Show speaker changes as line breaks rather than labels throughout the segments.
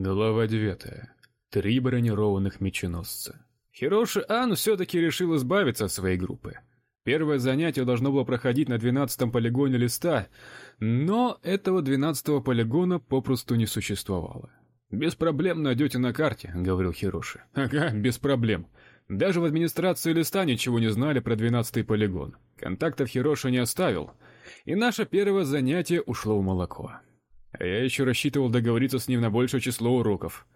Глава 9. Три бронированных меченосца. Хироши Ан все таки решил избавиться от своей группы. Первое занятие должно было проходить на двенадцатом полигоне листа, но этого двенадцатого полигона попросту не существовало. Без проблем найдете на карте, говорил Хироши. Ага, без проблем. Даже в администрации листа ничего не знали про двенадцатый полигон. Контактов Хироши не оставил, и наше первое занятие ушло в молоко. А я еще рассчитывал договориться с ним на большее число уроков.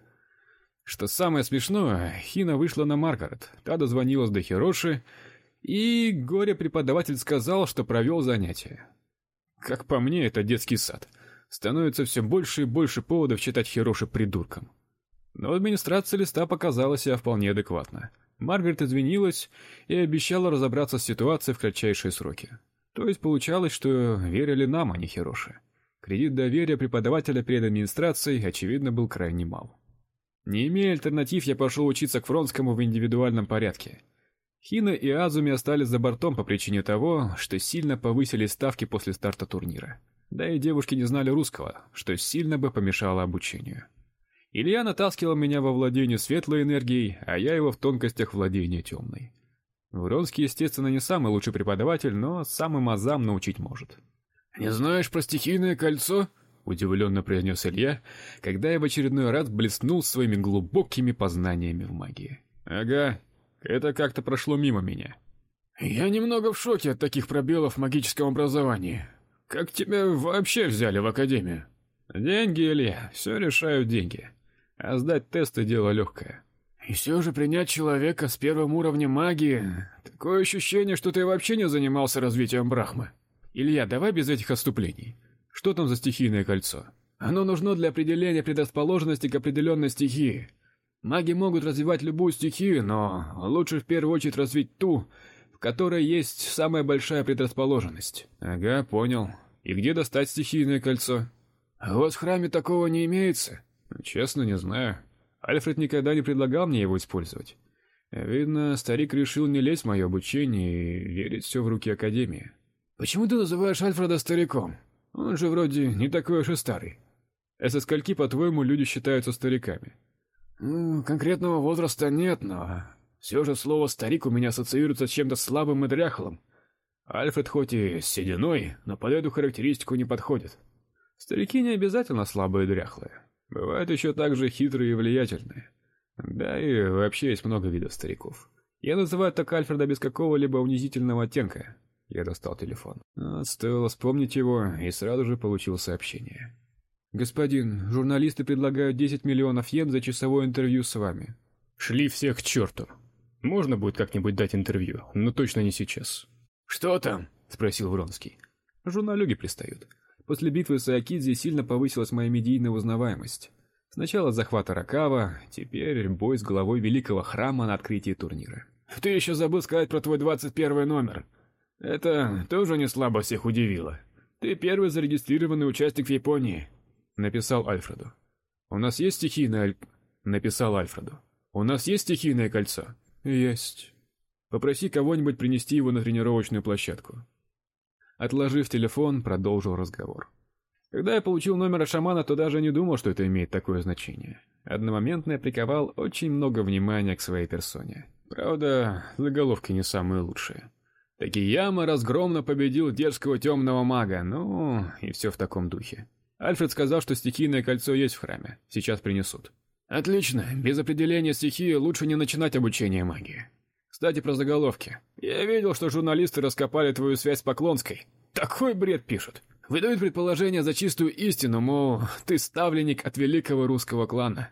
Что самое смешное, Хина вышла на Маргарет. Та дозвонилась до Хироши, и горе-преподаватель сказал, что провел занятие. Как по мне, это детский сад. Становится все больше и больше поводов считать Хироши придурком. Но администрация листа показала себя вполне адекватно. Маргарет извинилась и обещала разобраться с ситуацией в кратчайшие сроки. То есть получалось, что верили нам, а не Хироши. Кредит доверия преподавателя перед администрацией очевидно был крайне мал. Не имея альтернатив, я пошел учиться к Фронскому в индивидуальном порядке. Хина и Азуми остались за бортом по причине того, что сильно повысили ставки после старта турнира. Да и девушки не знали русского, что сильно бы помешало обучению. Илья натаскивал меня во владение светлой энергией, а я его в тонкостях владения темной. Вронский, естественно, не самый лучший преподаватель, но самым азам научить может.
Не знаешь про стихийное кольцо?
удивленно произнес Илья, когда я в очередной раз блеснул своими глубокими познаниями в магии. Ага, это как-то прошло мимо меня.
Я немного в шоке от таких пробелов в магическом образовании. Как тебя вообще взяли в академию?
Деньги, Илья, все решают деньги. А сдать тесты дело легкое.
И все же принять человека с первым уровнем магии, такое ощущение, что ты вообще не занимался развитием брахмы.
Илья, давай без этих отступлений. Что там за стихийное кольцо? Оно нужно для определения предрасположенности к определенной стихии. Маги могут развивать любую стихию, но лучше в первую очередь развить ту, в которой есть самая большая предрасположенность. Ага, понял. И где достать стихийное кольцо?
А вот в храме такого не имеется.
Честно, не знаю. Альфред никогда не предлагал мне его использовать. Видно, старик решил не лезть в мое обучение и верить все в руки академии.
Почему ты называешь Альфреда стариком? Он же вроде не такой уж и старый.
А скольки, по-твоему, люди считаются стариками?
Ну, конкретного возраста нет, но все же слово старик у меня ассоциируется с чем-то слабым и дряхлым.
Альфред хоть и сединой, но под эту характеристику не подходит. Старики не обязательно слабые и дряхлые. Бывают еще также хитрые и влиятельные. Да и вообще есть много видов стариков. Я называю так Альфреда без какого-либо унизительного оттенка. Я достал телефон. А, стоило вспомнить его, и сразу же получил сообщение. Господин, журналисты предлагают 10 миллионов йен за часовое интервью с вами. Шли всех к черту. Можно будет как-нибудь дать интервью, но точно не сейчас.
Что там?
спросил Вронский. Журналюги пристают. После битвы с Акидзи сильно повысилась моя медийная узнаваемость. Сначала захват Аракава, теперь бой с главой великого храма на открытии турнира.
Ты еще забыл сказать про твой 21 номер. Это тоже не слабо всех удивило. Ты первый зарегистрированный участник в Японии,
написал Альфреду. У нас есть стихийное написал Альфреду. У нас есть стихийное кольцо. Есть. Попроси кого-нибудь принести его на тренировочную площадку. Отложив телефон, продолжил разговор. Когда я получил номер шамана, то даже не думал, что это имеет такое значение. Одномоментно я приковал очень много внимания к своей персоне. Правда, заголовки не самые лучшие. Такияма разгромно победил дерзкого темного мага. Ну, и все в таком духе. Альфред сказал, что стихийное кольцо есть в храме. Сейчас принесут.
Отлично. Без определения стихии лучше не начинать обучение магии.
Кстати, про заголовки. Я видел, что журналисты раскопали твою связь с Поклонской. Такой бред пишут. Выдают предположение за чистую истину, мол, ты ставленник от великого русского клана.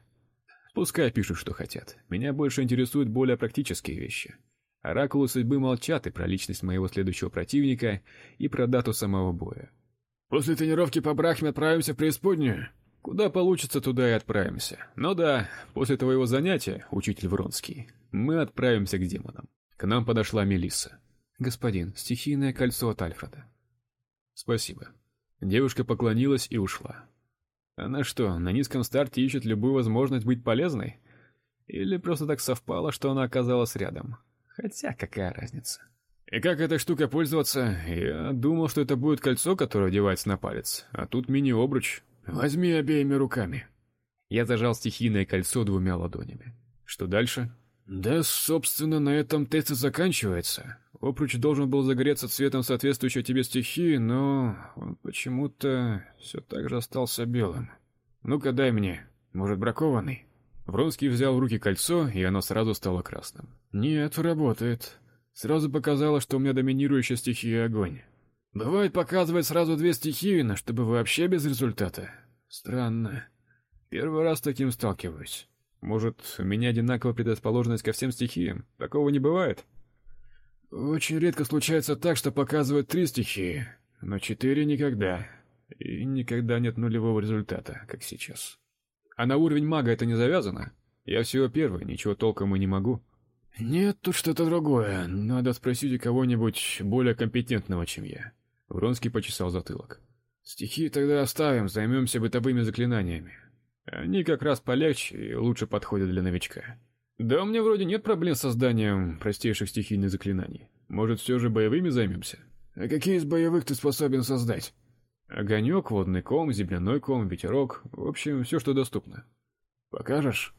Пускай пишут, что хотят. Меня больше интересуют более практические вещи. Оракулы судьбы молчат и про личность моего следующего противника, и про дату самого боя.
После тренировки по Брахме отправимся в преисподнюю.
Куда получится, туда и отправимся. Ну да, после твоего занятия, учитель Вронский, мы отправимся к демонам. К нам подошла Мелисса. Господин, стихийное кольцо от Альфреда. Спасибо. Девушка поклонилась и ушла. Она что, на низком старте ищет любую возможность быть полезной? Или просто так совпало, что она оказалась рядом? Хотя какая разница? И как этой штукой пользоваться? Я думал, что это будет кольцо, которое одевается на палец, а тут мини-обруч.
Возьми обеими руками.
Я зажал стихийное кольцо двумя ладонями. Что дальше?
Да, собственно, на этом тест и заканчивается. Опруч должен был загореться цветом соответствующей тебе стихии, но он почему-то все так же остался белым. Ну-ка дай мне, может, бракованный?
Вронский взял в руки кольцо, и оно сразу стало красным.
Нет, работает. Сразу показало, что у меня доминирующая стихия огонь. Бывает, показывает сразу две стихии, но чтобы вообще без результата. Странно. Первый раз с таким сталкиваюсь.
Может, у меня одинаковая предрасположенность ко всем стихиям? Такого не бывает?
Очень редко случается так, что показывают три стихии, но четыре никогда. И никогда нет нулевого результата, как сейчас.
А на уровень мага это не завязано? Я всего первый, ничего толком и не могу.
Нет, тут что-то другое. Надо спросить у кого-нибудь более компетентного, чем я.
Вронский почесал затылок.
Стихи тогда оставим, займемся бытовыми заклинаниями.
Они как раз полегче и лучше подходят для новичка.
Да у меня вроде нет проблем с созданием простейших стихийных заклинаний. Может, все же боевыми займемся? А какие из боевых ты способен создать?
Огонек, водный ком, земляной ком, ветерок, в общем, все, что доступно.
Покажешь?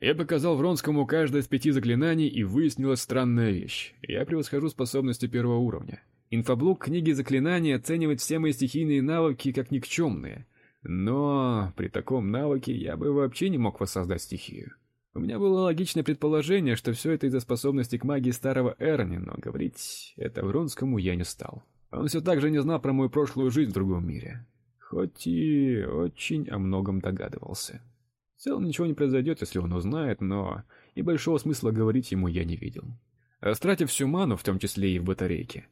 Я показал Вронскому каждое из пяти заклинаний, и выяснилась странная вещь. Я превосхожу способности первого уровня. Инфоблок книги заклинаний оценивает все мои стихийные навыки как никчемные. Но при таком навыке я бы вообще не мог воссоздать стихию. У меня было логичное предположение, что все это из-за способности к магии старого Эрни, но говорить это Вронскому я не стал. Он все так же не знал про мою прошлую жизнь в другом мире. Хоть и очень о многом догадывался. В целом ничего не произойдет, если он узнает, но и большого смысла говорить ему я не видел. Растратив всю ману, в том числе и в батарейке,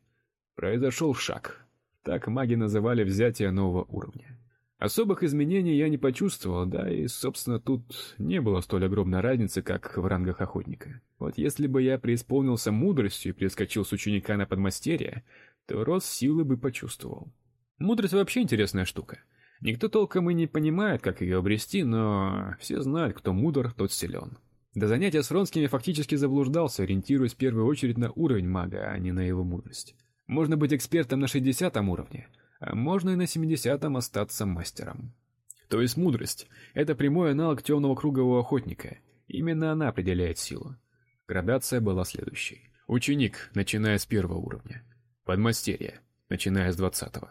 произошел шаг. Так маги называли взятие нового уровня. Особых изменений я не почувствовал, да и, собственно, тут не было столь огромной разницы, как в рангах охотника. Вот если бы я преисполнился мудростью и перескочил с ученика на подмастерье, то рост силы бы почувствовал. Мудрость вообще интересная штука. Никто толком и не понимает, как ее обрести, но все знают, кто мудр, тот силен. До занятия с Ронскими фактически заблуждался, ориентируясь в первую очередь на уровень мага, а не на его мудрость. Можно быть экспертом на 60 уровне, а можно и на 70-м остаться мастером. То есть мудрость это прямой аналог темного у охотника. Именно она определяет силу. Градация была следующей: ученик, начиная с первого уровня, подмастерье, начиная с 20-го,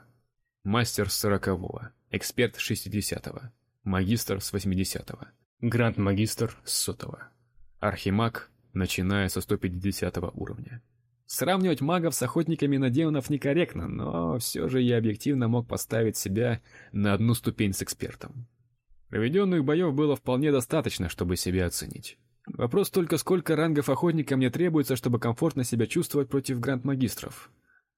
мастер с 40-го, эксперт с 60-го, магистр с 80-го, гранд-магистр с 100-го, архимаг, начиная со 150 уровня. Сравнивать магов с охотниками на демонов некорректно, но все же я объективно мог поставить себя на одну ступень с экспертом. Проведенных боев было вполне достаточно, чтобы себя оценить. Вопрос только, сколько рангов охотника мне требуется, чтобы комфортно себя чувствовать против гранд-магистров.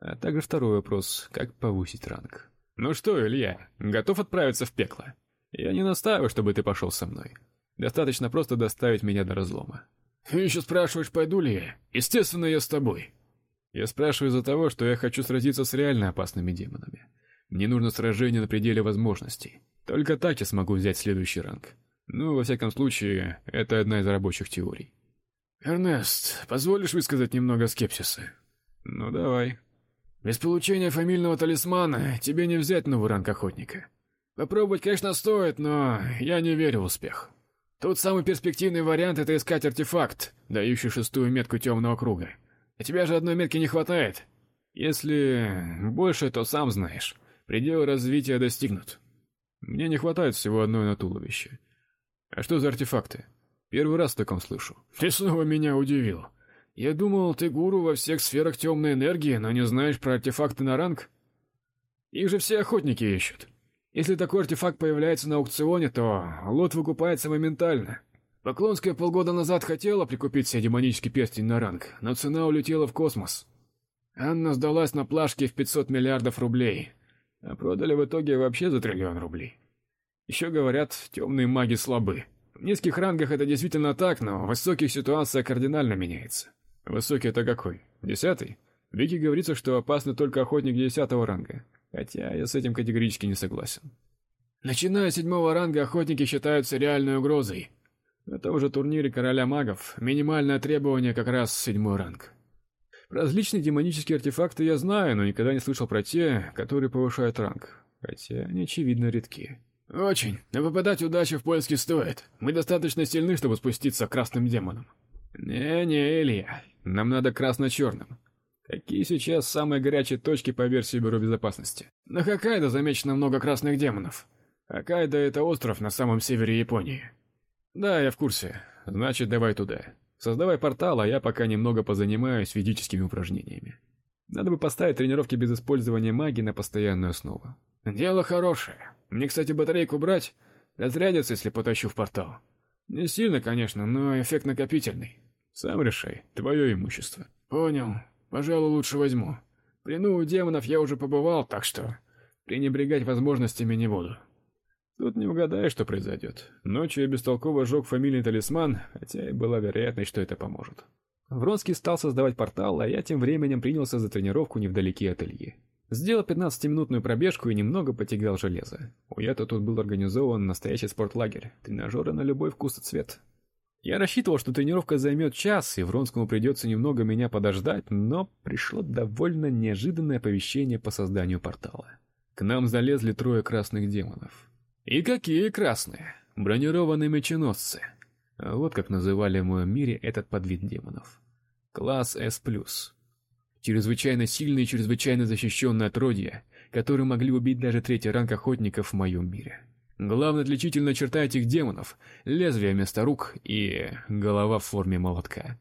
А также второй вопрос, как повысить ранг. Ну что, Илья, готов отправиться в пекло? Я не настаиваю, чтобы ты пошел со мной. Достаточно просто доставить меня до разлома.
Ты еще спрашиваешь, пойду ли я? Естественно, я с тобой.
Я спрашиваю из-за того, что я хочу сразиться с реально опасными демонами. Мне нужно сражение на пределе возможностей. Только так я смогу взять следующий ранг. Ну, во всяком случае, это одна из рабочих теорий.
Эрнест, позволишь высказать немного скепсиса?
Ну, давай.
Без получения фамильного талисмана тебе не взять новый ранг охотника. Попробовать, конечно, стоит, но я не верю в успех. Тут самый перспективный вариант это искать артефакт, дающий шестую метку темного круга. А тебя же одной метки не хватает.
Если больше, то сам знаешь. Пределы развития достигнут. Мне не хватает всего одной на туловище. А что за артефакты? Первый раз о таком слышу.
Ты снова меня удивил. Я думал, ты гуру во всех сферах темной энергии, но не знаешь про артефакты на ранг? Их же все охотники ищут. Если такой артефакт появляется на аукционе, то лот выкупается моментально. Поклонская полгода назад хотела прикупить себе демонический перстень на ранг, но цена улетела в космос. Анна сдалась на плашке в 500 миллиардов рублей, а продали в итоге вообще за триллион рублей. Еще говорят, темные маги слабы. В низких рангах это действительно так, но в высоких ситуация кардинально меняется.
Высокий это какой? Десятый? Вики говорится, что опасны только охотник десятого ранга, хотя я с этим категорически не согласен.
Начиная с седьмого ранга охотники считаются реальной угрозой. На том же турнире короля магов минимальное требование как раз седьмой ранг.
Различные демонические артефакты я знаю, но никогда не слышал про те, которые повышают ранг, хотя они очевидно редки.
Очень. Но попадать удачу в поиске стоит. Мы достаточно сильны, чтобы спуститься к красным демонам.
Не-не, Илья. Нам надо красно-черным. Какие сейчас самые горячие точки по версии Бюро безопасности?
На Хоккайдо замечено много красных демонов. Хоккайдо — это остров на самом севере Японии.
Да, я в курсе. Значит, давай туда. Создавай портал, а я пока немного позанимаюсь физическими упражнениями. Надо бы поставить тренировки без использования магии на постоянную основу.
Дело хорошее. Мне, кстати, батарейку брать, разрядится, если потащу в портал. Не сильно, конечно, но эффект накопительный.
Сам решай, твое имущество.
Понял. Пожалуй, лучше возьму. При ну демонов я уже побывал, так что пренебрегать возможностями не буду.
Тут не угадаешь, что произойдет. Ночью я бестолково сжег фамильный талисман, хотя и была вероятность, что это поможет. Вронский стал создавать портал, а я тем временем принялся за тренировку невдалеке от Ильи. Сделал 15-минутную пробежку и немного потягал железо. У Ята тут был организован настоящий спортлагерь, тренажеры на любой вкус и цвет. Я рассчитывал, что тренировка займет час, и Вронскому придется немного меня подождать, но пришло довольно неожиданное оповещение по созданию портала. К нам залезли трое красных демонов. И какие красные? Бронированные меченосцы. Вот как называли в моем мире этот подвид демонов. Класс S+. Чрезвычайно сильные и чрезвычайно защищенные отродья, которые могли убить даже третий ранг охотников в моем мире. Главная отличительная черта этих демонов — лезвие вместо рук и голова в форме молотка.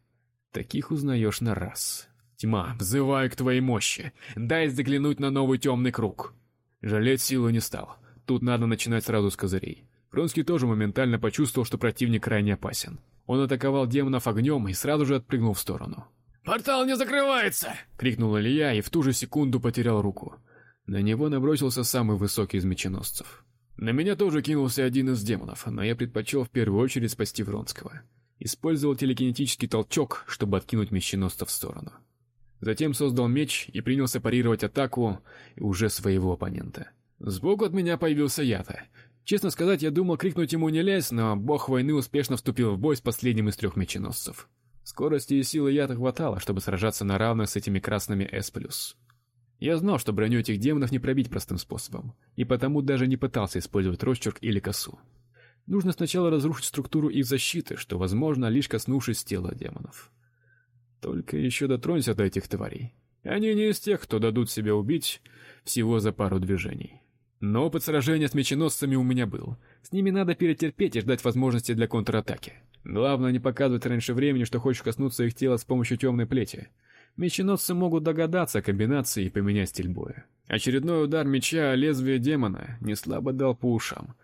Таких узнаешь на раз. Тьма, взываю к твоей мощи. Дай заглянуть на новый темный круг. Жалеть силу не стал. Тут надо начинать сразу с козырей. Фронский тоже моментально почувствовал, что противник крайне опасен. Он атаковал демонов огнем и сразу же отпрыгнул в сторону.
«Портал не закрывается!» — крикнул Илья и в ту же секунду потерял руку.
На него набросился самый высокий из меченосцев. На меня тоже кинулся один из демонов, но я предпочел в первую очередь спасти Вронского. Использовал телекинетический толчок, чтобы откинуть меченосца в сторону. Затем создал меч и принялся парировать атаку уже своего оппонента. Сбоку от меня появился Ята. Честно сказать, я думал крикнуть ему не лезь, но бог войны успешно вступил в бой с последним из трех меченосцев. Скорости и силы Ята хватало, чтобы сражаться на равных с этими красными S+. Я знал, что броню этих демонов не пробить простым способом, и потому даже не пытался использовать росчерк или косу. Нужно сначала разрушить структуру их защиты, что возможно, лишь коснувшись тела демонов. Только еще дотронься до этих тварей. Они не из тех, кто дадут себя убить всего за пару движений. Но опыт сражения с меченосцами у меня был. С ними надо перетерпеть и ждать возможности для контратаки. Главное не показывать раньше времени, что хочешь коснуться их тела с помощью темной плети. Меченосцы могут догадаться о комбинации и поменять стиль боя. Очередной удар меча о лезвие демона не слабо дал по ушам.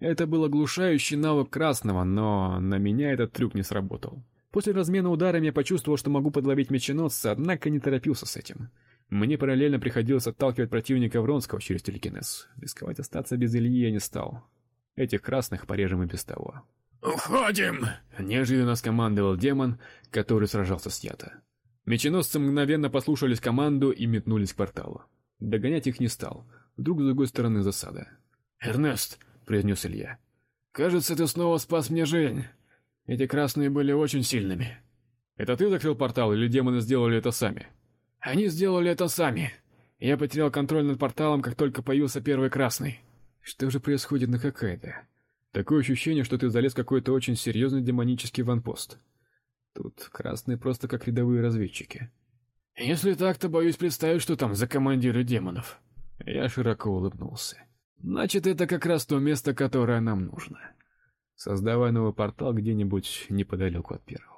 Это был оглушающий навык красного, но на меня этот трюк не сработал. После размена ударами я почувствовал, что могу подловить меченосца, однако не торопился с этим. Мне параллельно приходилось отталкивать противника Вронского через телекинез. Рисковать остаться без Ильи я не стал. Этих красных порежем и без того.
«Уходим!»
— неожиданно скомандовал демон, который сражался с Ята. Меченосцы мгновенно послушались команду и метнулись к порталу. Догонять их не стал. Вдруг с другой стороны засада.
«Эрнест», — произнес Илья, — «кажется, ты снова спас мне жизнь. Эти красные были очень сильными».
«Это ты закрыл портал или демоны сделали это сами?»
«Они сделали это сами. Я потерял контроль над порталом, как только появился первый красный».
«Что же происходит на Хоккайдо? Такое ощущение, что ты залез в какой-то очень серьезный демонический ванпост». Тут красные просто как рядовые разведчики.
Если так, то боюсь представить, что там за командиры демонов.
Я широко улыбнулся. Значит, это как раз то место, которое нам нужно. Создавай новый портал где-нибудь неподалеку от первого.